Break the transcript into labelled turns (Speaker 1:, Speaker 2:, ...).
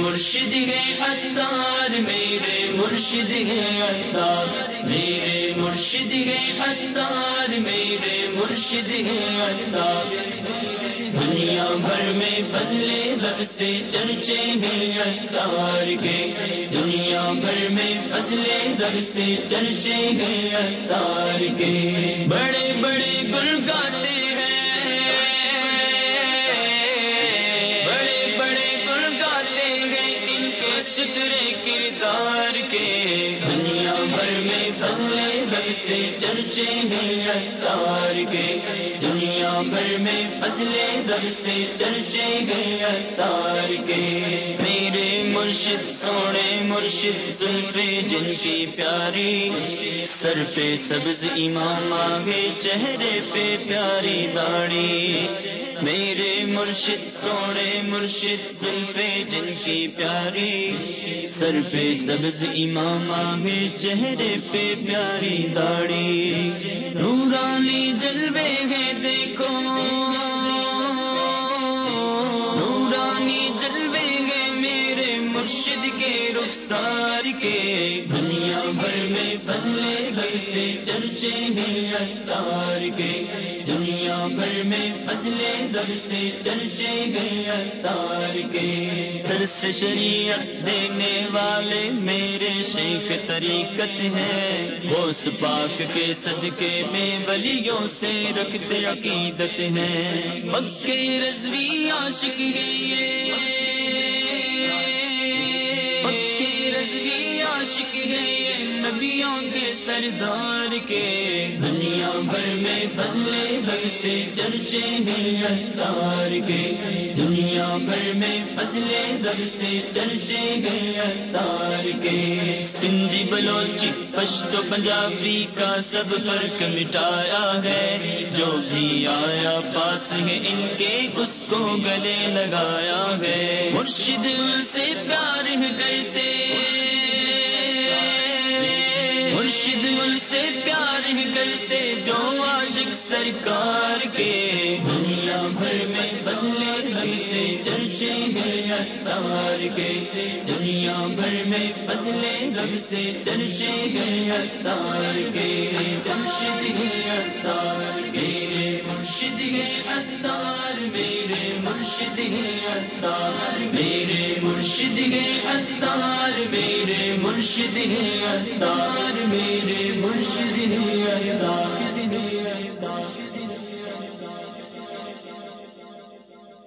Speaker 1: مرشد ہے حدار میرے مرشد ہے حدار میرے مرشد ہے حدار میرے مرشد ہے حدار دنیا بھر میں بدلے لب سے چرچے ہیں اتار کے۔ دنیا بھر میں بدلے لب سے چرچے ہیں اتار کے۔ سترے کردار کے دنیا بھر میں بدلے ویسے سے چرچے ہیں اتار کے دنیا بھر میں بدلے ویسے سے چرچے ہیں تار کے مرشد، سونے مرشد زلفے جن کی پیاری۔ سر پہ سبز امام آگے چہرے پہ پیاری داڑھی۔ میرے مرشد، سونے مرشد زلفے جن کی پیاری۔ سر پہ سبز امام آگے چہرے پہ پیاری داڑھی۔ نورانی جلوے ہیں، دیکھو۔ مرشد کے رخسار کے دنیا بھر میں بدلے گھر سے چرچے ہیں اتار کے دنیا بھر میں بدلے گھر سے چرچے گئے اتار کے درس شریعت دینے والے میرے شیخ طریقت ہیں۔ غوث پاک کے صدقے میں ولیوں سے رکھتے عقیدت ہیں۔ مکے رضوی عاشق گئے عاشق گئے نبیوں کے سردار کے۔ دنیا بھر میں بدلے بھر سے چرچے ہیں اتار کے۔ دنیا بھر میں بدلے بھر سے چرچے گئے اتار کے۔ سندھی بلوچی، پشتو پنجابی کا سب فرق مٹایا ہے۔ جو بھی آیا پاس ہے، ان کے اس کو گلے لگایا ہے۔ مرشد سے پیار کرتے۔ مرشد ان سے پیار کرتے جو عاشق سرکار کے۔ دنیا بھر میں بدلے لگ سے چرچے ہیں اتار کے۔ دنیا بھر میں بدلے لگ سے چرچے ہیں اتار کے۔ جمشد ہے اتار میرے مرشد ہے اتار میرے مرشد ہے اتار میرے مرشد ہے اتار مرشد ہے اندار میرے مرشد ہے اندار